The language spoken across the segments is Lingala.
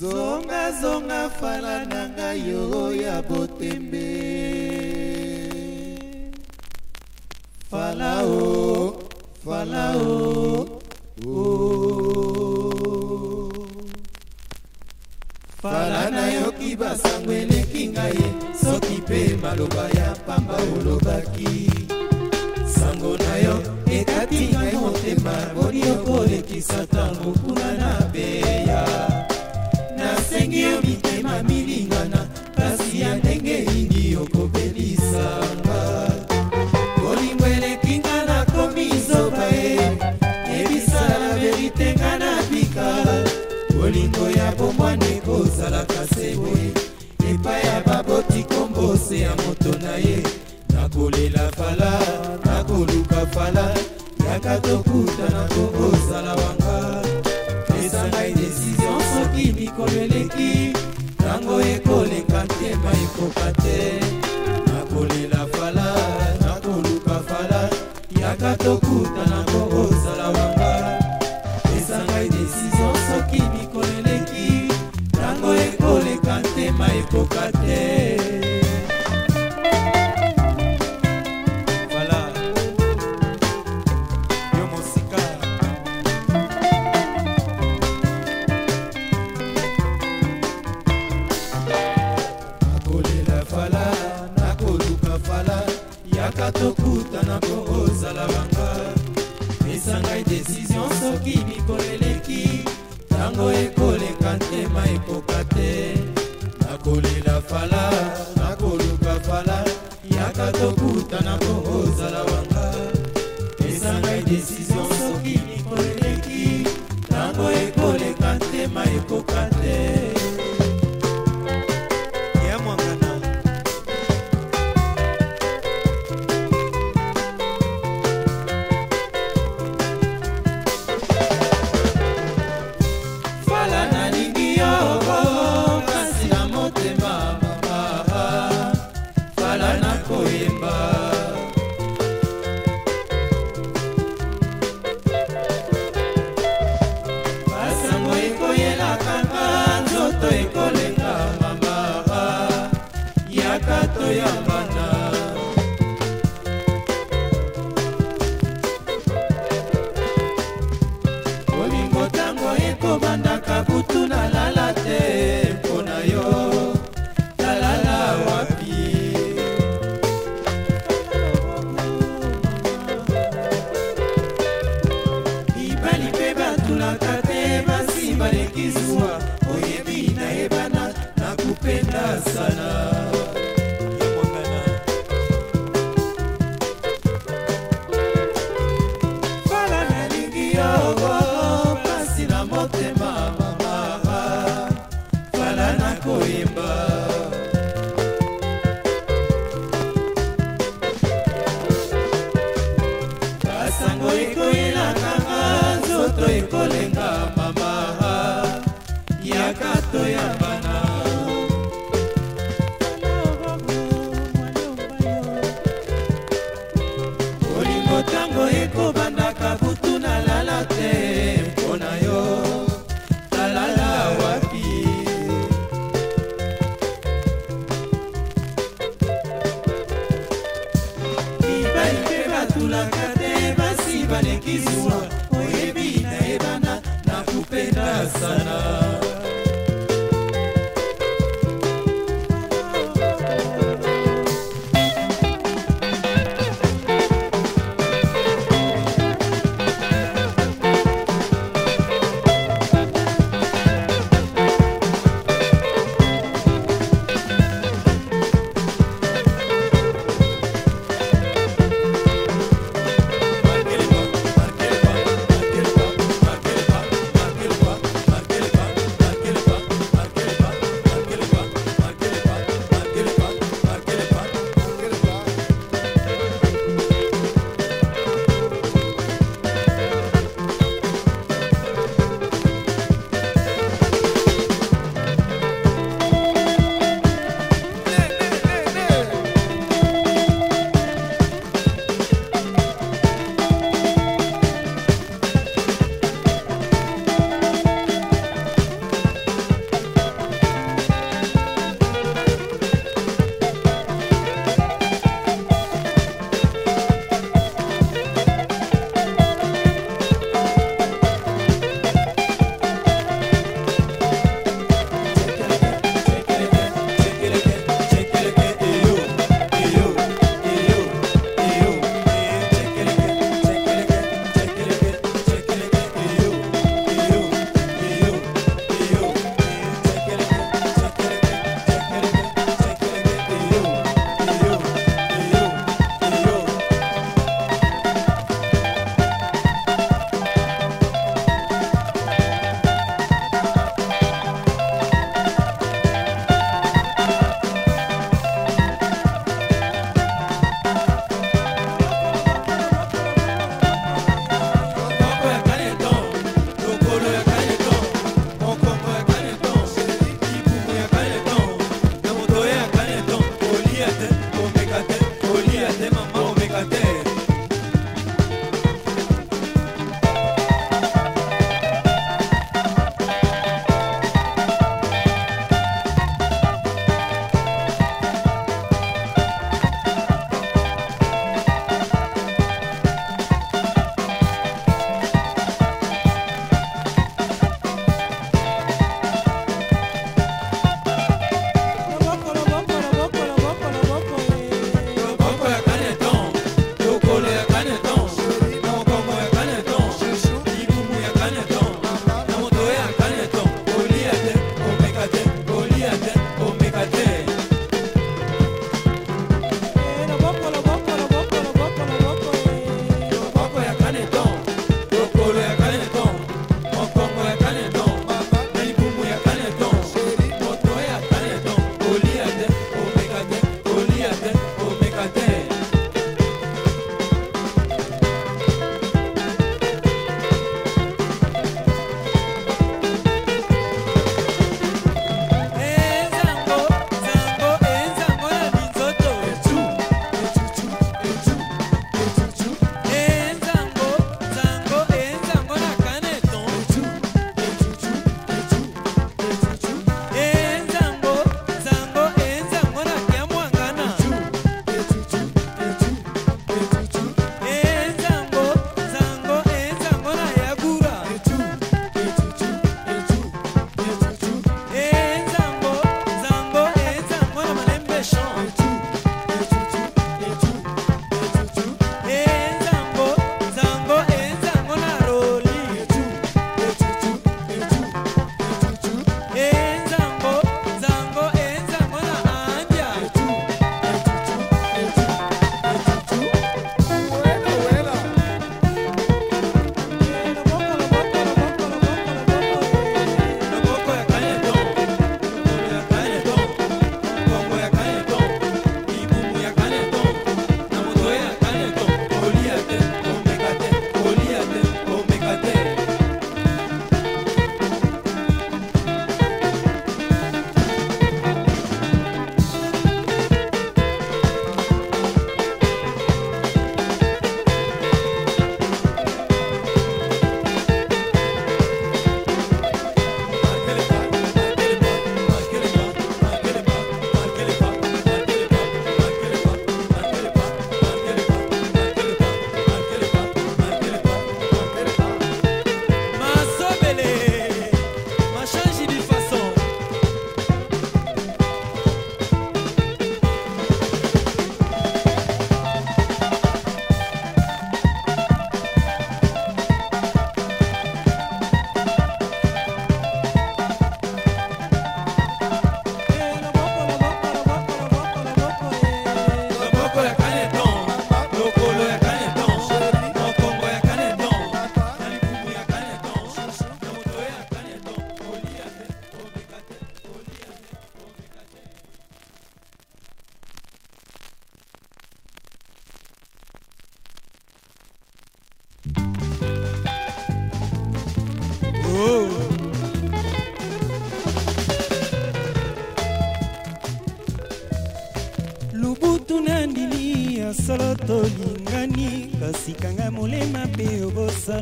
zongazonga fala na ngai yo ya botembe falao falao oh. fala oh, oh. nayoki basango eleki ngai soki mpe maloba ya pamba olobaki sango na yo ekati ngai motema boli okolekisa ntango kuna na beya basengi yo mitema milingana kasi ya ndenge nini okopelisanga kolingo eleki nga nakomi zoba e ebisala verite nga na bika kolingo ya bomwane kozalaka se boye epai ya baboti kombose ya moto na ye nakolela fala nakoluka fala yaka tokutana tokozala wanga soki mikolo eleki ntango ekoleka te baekoka te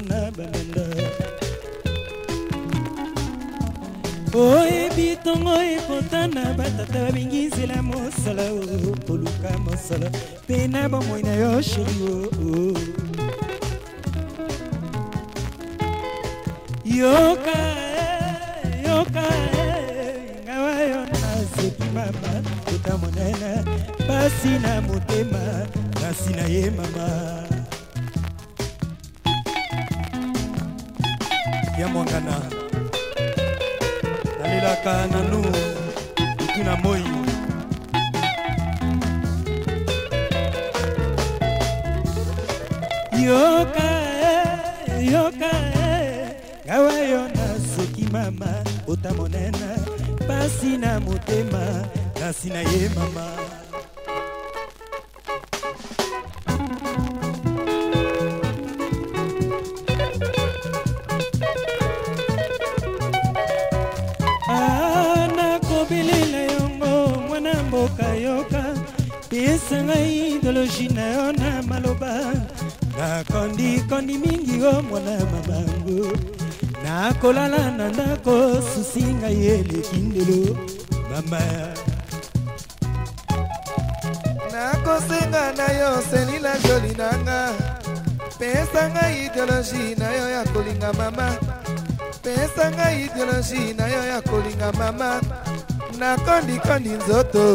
na bamenda oyebi ntongo ekota na batata babengi nzela mosala koluka mosala mpe na bomoi na yo sheri oh, oh. yoka yoka ngawa yo nasepi mama kota monene pasi na motema kasi na ye mama ya mwangana nalelaka nanu utu na moi yoka e yoka e yawa yo nasoki mama ota monene pasi na motema kasi na ye mama makoshi na yo na maloba nakondikondi mingi o oh, mwana mamango nakolala na ndako susi ngai eleki ndelo mama nakosenga na yo seli na joli nanga pesa ngai ideologi na yo ya kolinga mama pesa ngai ideologi na yo ya kolinga mama nakondikondi nzoto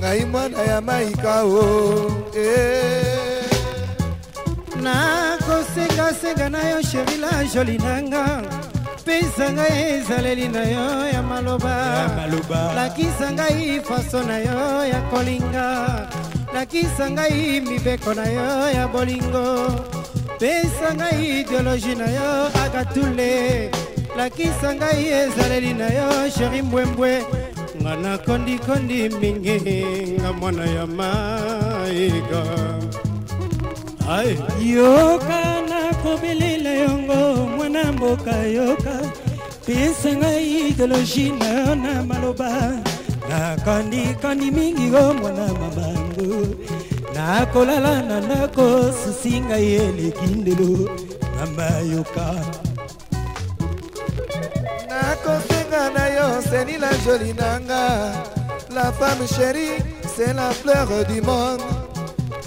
ngai mwana ya maika o e. nakosengasenga na yo sheri la joli nanga pesa ngai ezaleli na yo ya maloba lakisa ngai faso na yo ya kolinga lakisa ngai mibeko na yo ya bolingo pesa ngai ideologi na yo akatule lakisa ngai ezaleli na yo sheri mbwembwe nga na kondikondi mingi nga mwana ya maiga ai yoka nakobelela yango mwana mboka yoka pesa ngai ideologi na yo na maloba nakondikondi mingi o mwana mabangu nakolala na ndako susi ngai eleki ndelo na mayoka nakose Maya na yo c'est la jolie nanga La femme chérie c'est la fleur du monde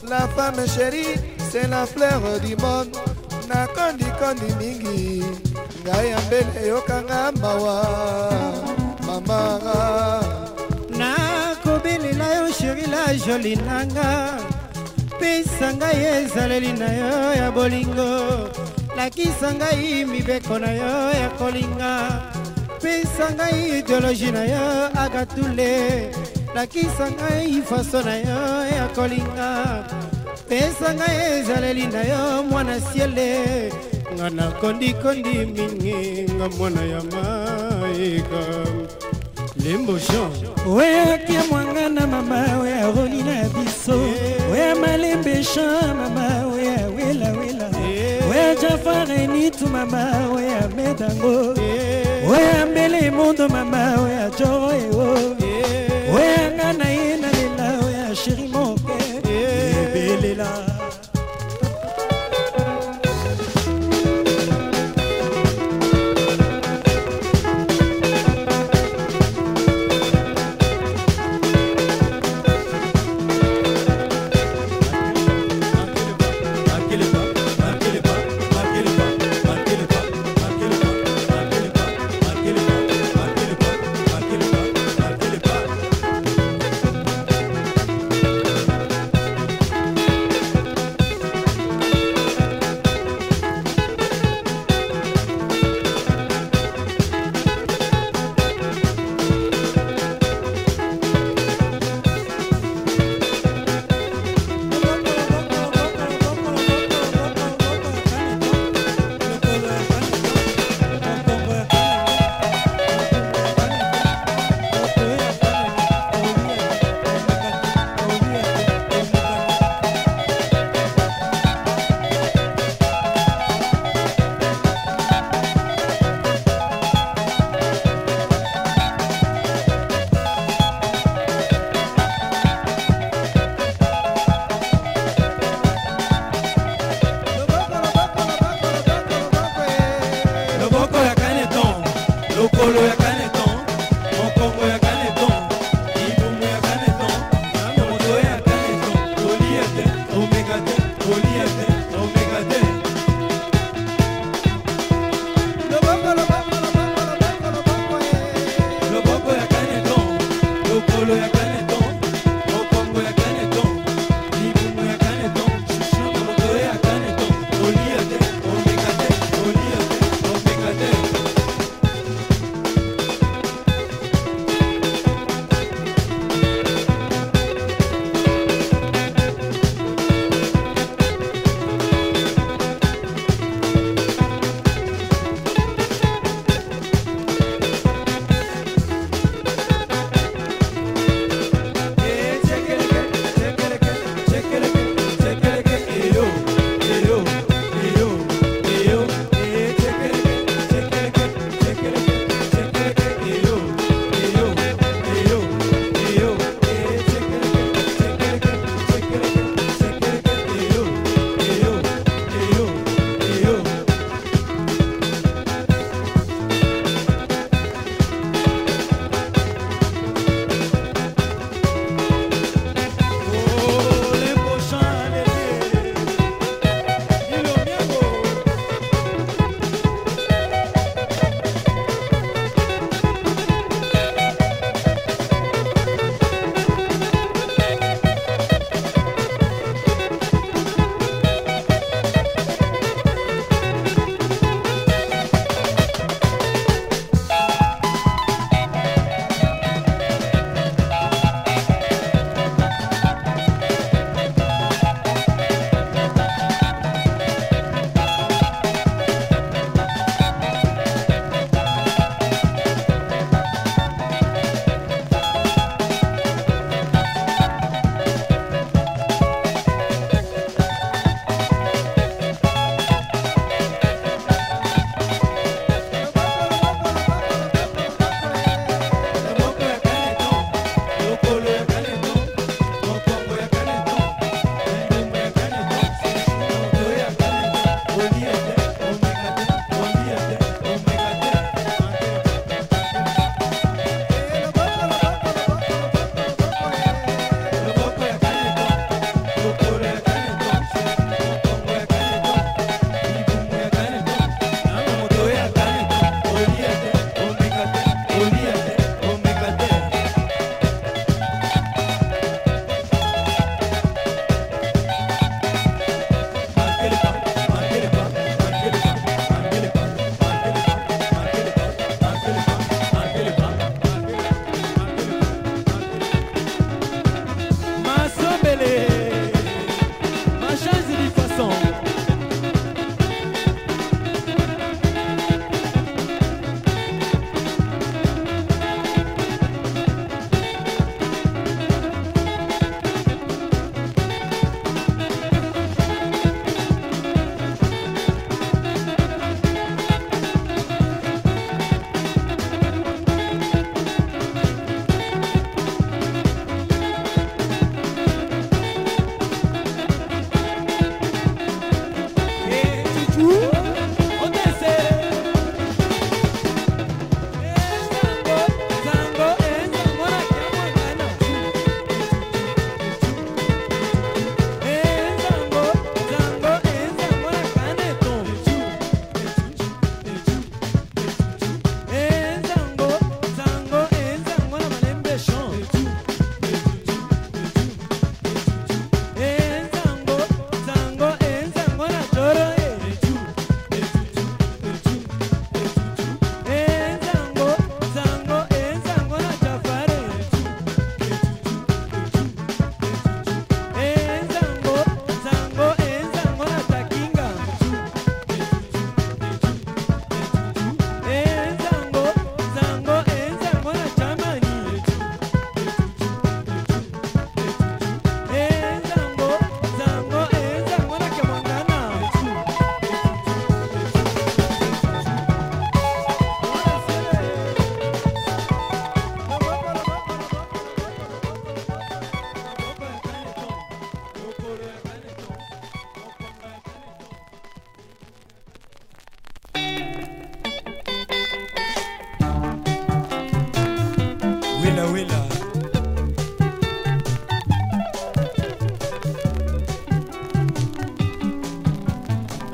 La femme chérie c'est la fleur du monde nakondi kondi mingi ngai ya mbele yokanga mawa mama nakobelela yo sheri la joli nanga pesa ngai ezaleli na yo ya bolingo lakisa ngai mibeko na yo ya kolinga opesa ngai ideologi na yo agatule lakisa ngai faso na yo ya e kolinga pesa ngai ezaleli na yo mwana siele nga na kondikondi mingi nga mwana ya maika limboshan oyo akia mwanga na mama oyo aroli na biso oyo malembe chan mama oyo awelawela eh. oyo jafarenitu mama oyo amedango yeah. oya mbele mondo mama oya joro eo eh. oya nga na ye nalela oya sheri moke ebelela eh.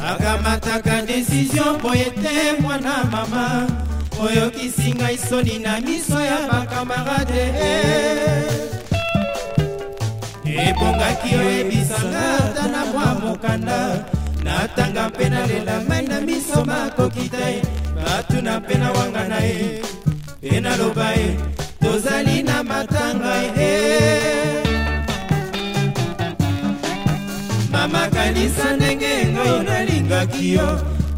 akamataka desizio boye te mwana mama oyokisi ngai soni na miso ya bakamarade eh. ebongaki oyebisanga ata na mwa mokanda natanga mpe nalela mai na miso makoki te batuna mpe na wanga na ye mpe naloba ye tozali na matanga e mama kanisa ndenge ngai nalingaki yo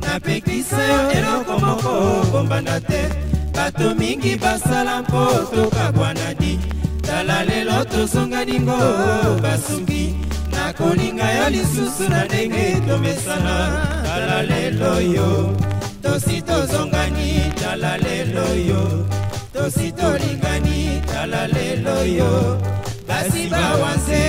napekisa yo eloko moko kombanda te bato mingi basala mpo tokabwana di kala lelo tosunganingo basuki nakolinga yo lisusu na ndenge tomesana tala lelo yo tosi tozongani tala lelo yo tosi tolingani tala lelo yo basi bawanze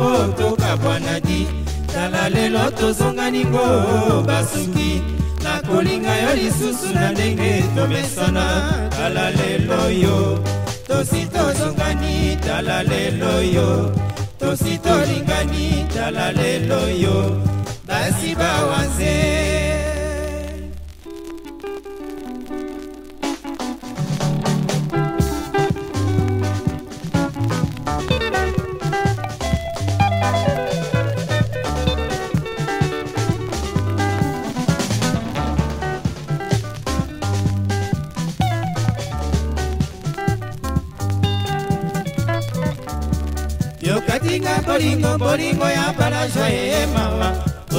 mpo tokabwanadi tala lelo tozongani mpo basuki nakolinga yo lisusu na ndenge tomesana tala lelo yo tosi tozongani tala lelo yo tosi tolingani tala lelo yo basi bawanze ezwa ye mama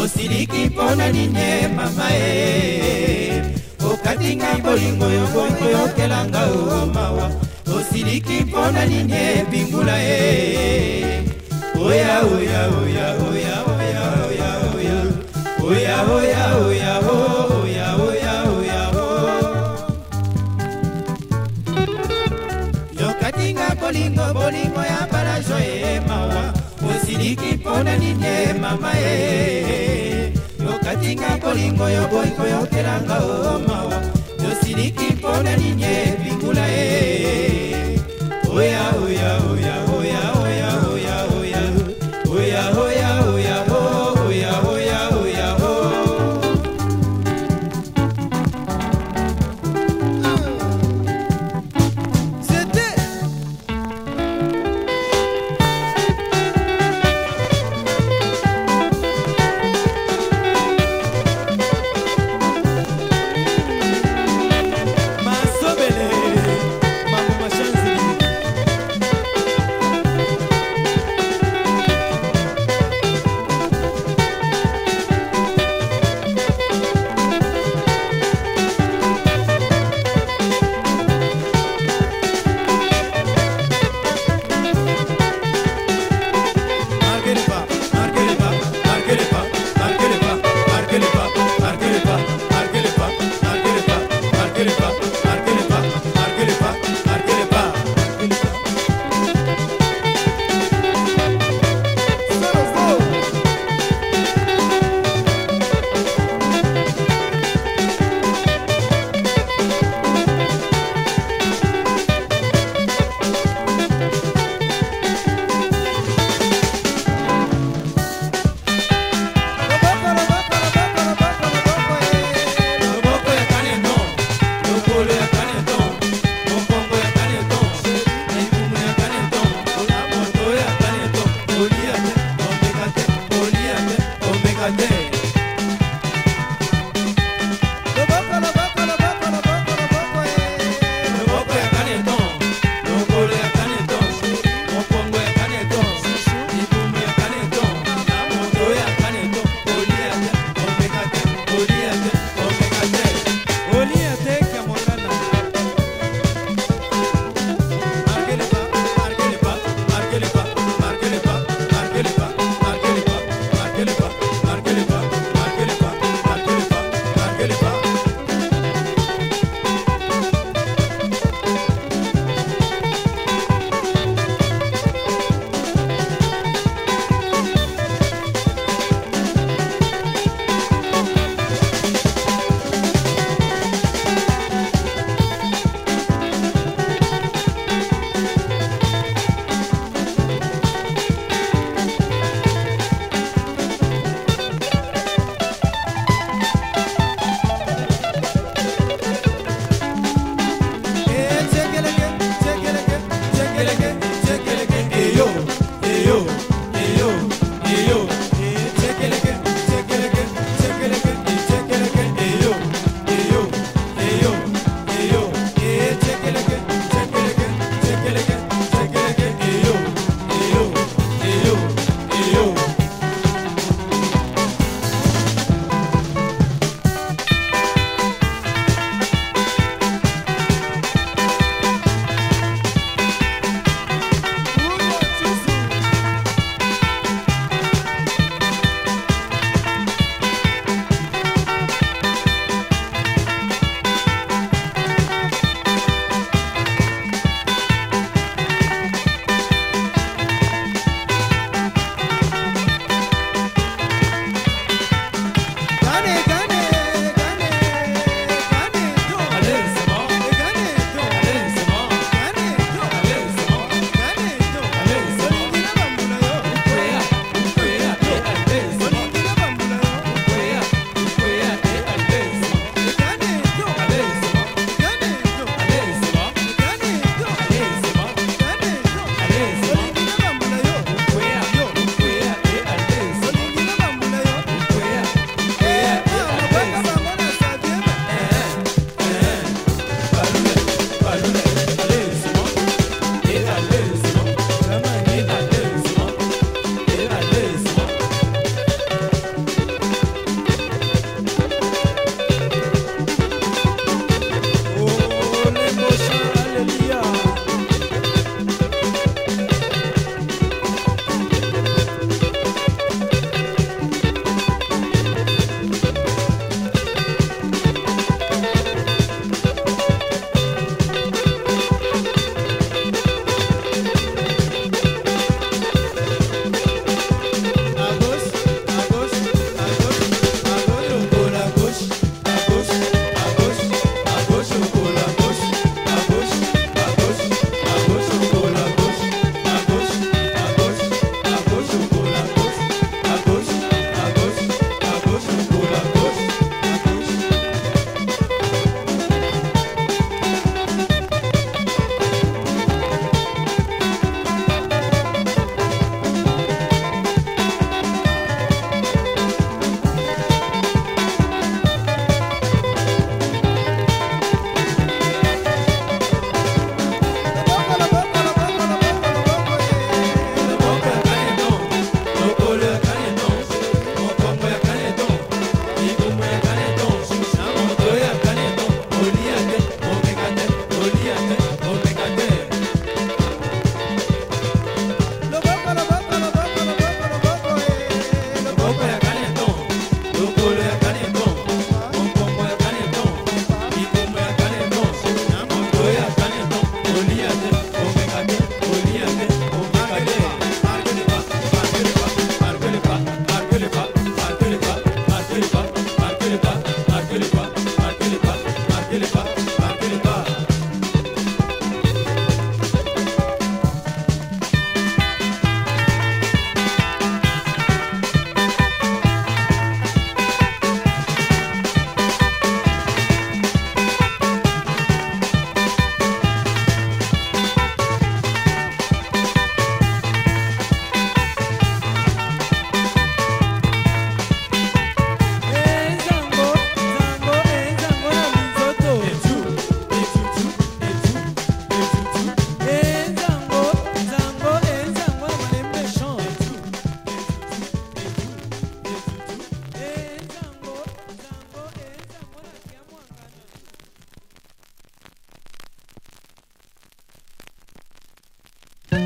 osiliki mpo na nini mama e okati ngai bolingo yo bolingo yokelanga o mawa osiliki mpo na nini ebingula e oya oya oya oya oya oya oya oya oya oya oya bolingo bolingo ya balajo emawa eliki mpona nini e mama e yokatinga kolingo yo boyi koyokelanga o mawa yosiliki mpona nini e bingula e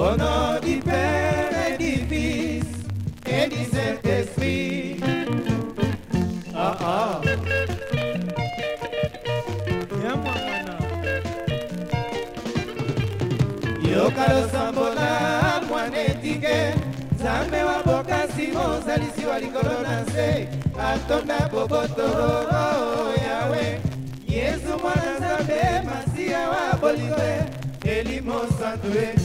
Au nom du Père et du Fils et du Saint-Esprit. Ah ah. yokalo sambola mwana etike nzambe wa bokasi mosalisi wa likolo na nse atonda bobotoro oh, oh, yawe yesu mwana nzambe masiya wa bolingo elimo santue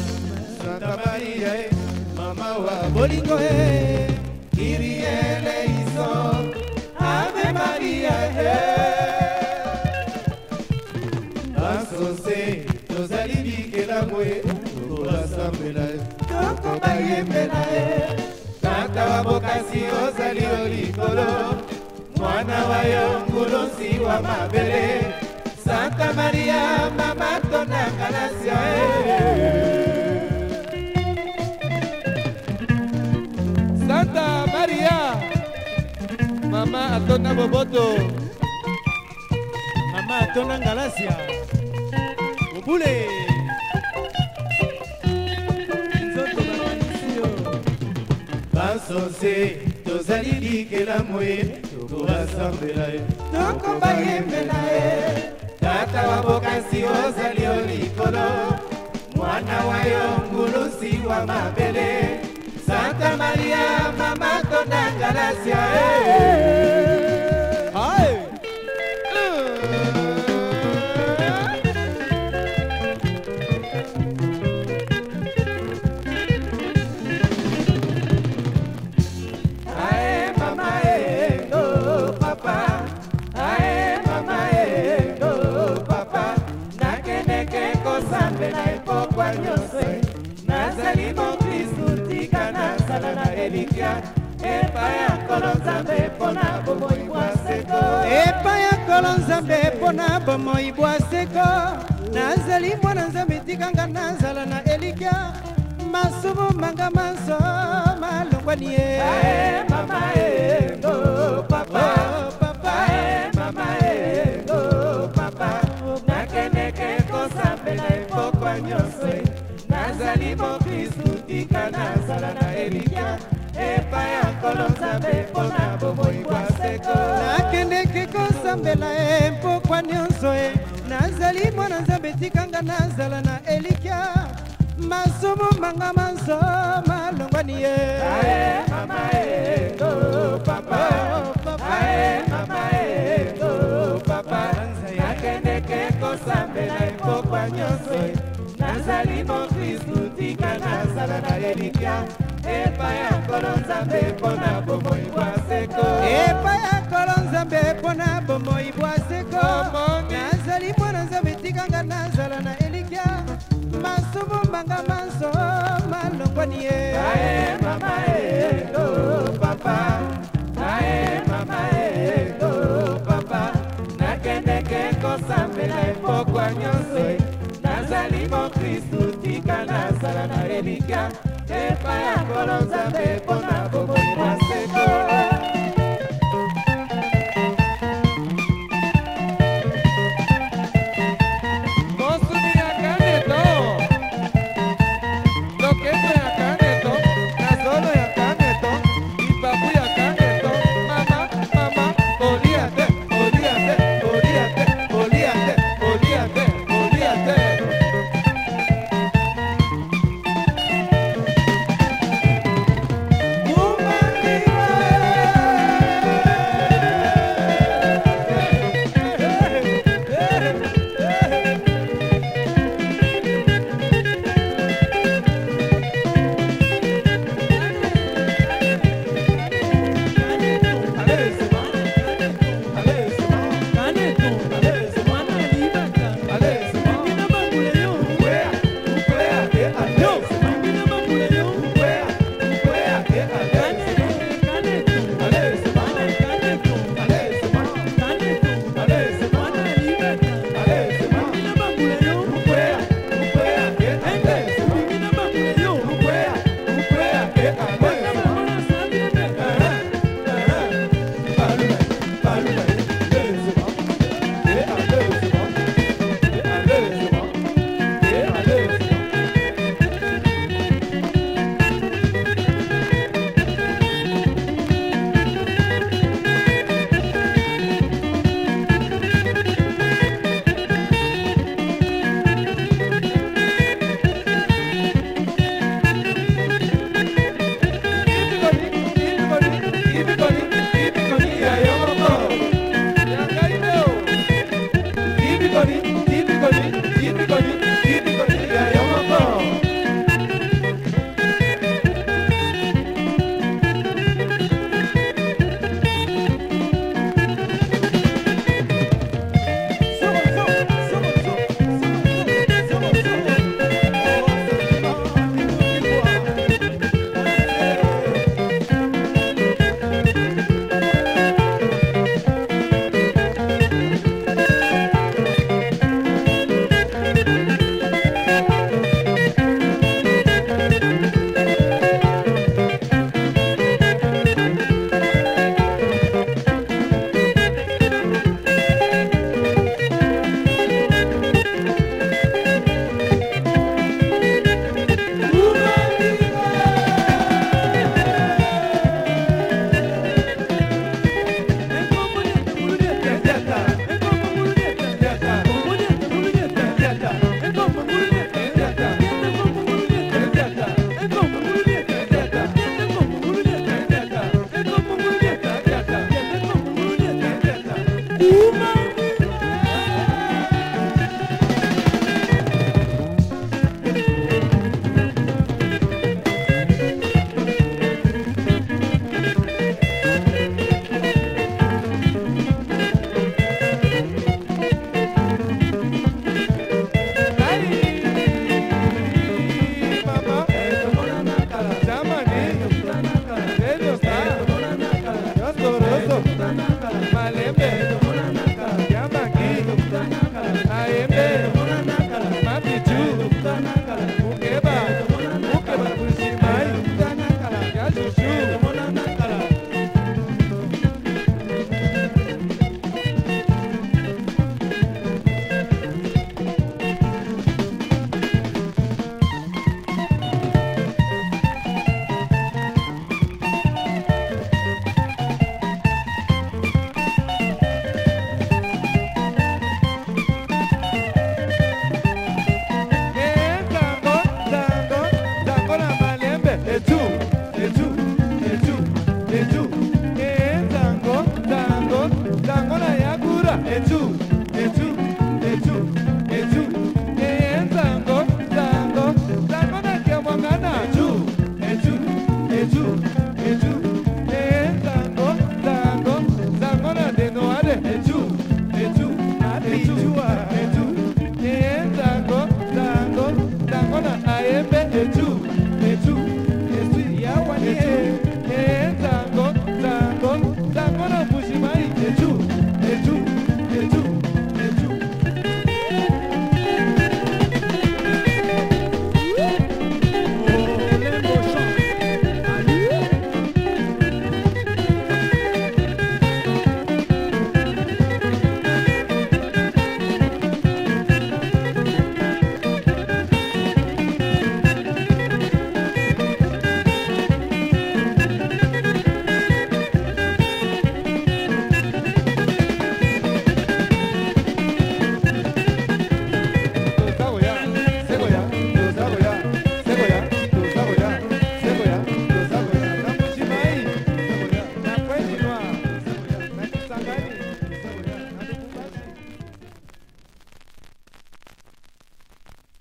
tata maria e mama wa bolingo e kirie eleiso ave maria e basose tozali bikelango e tokolasambela e tokobayembela e tata wa bokasi ozali yo likolo mwana wa yo ngulusi wa mabele santa maria mama tonanga na sion e mama atonda boboto mama atonda ngalasia obule nzoto bakanisio basose tozali likelamu ye tokobasambela ye tokobayembela ye tata wa bokansi ozali yo likolo mwana wa yo ngulusi wa mabele Santa Maria, mama tonanga gracia. Hey, eh. hey, hey. elingia epai ya nkolo nzambe mpo na bomoi bwaseko epai ya nkolo nzambe mpo na bomoi bwaseko nazali mwana nzambe etikanga nazala na elikya masumu manga manso malongwani ye mama engo papa oh, papa mama engo papa nakendeke kosambela epokwa nyonso nazali mokristu tika nazala na elikya epai ya nkolo nzambe mpona bomoi bwa seko nakendeki kosambela ye mpokwa nyonso ye nazali mwana nzambe tikanga nazala na elikya masumu manga manso malongwani ye mama eko papa ae mama eko papa nakendeke kosambela epokwa nyonso nazali mokristu tika nazala na elikya epai ya nkolo nzambe mpona bomoi bwa seko epai ya nkolo nzambe mpona bomoi bwa seko nazali mwana nzambe etikanga nazala na elikya masumu mbanga manso malongwani ye ae mama elo papa ae mama elo papa nakendeke kosambela epoko na ebika epai ya kolo nzambe mpo na bokomi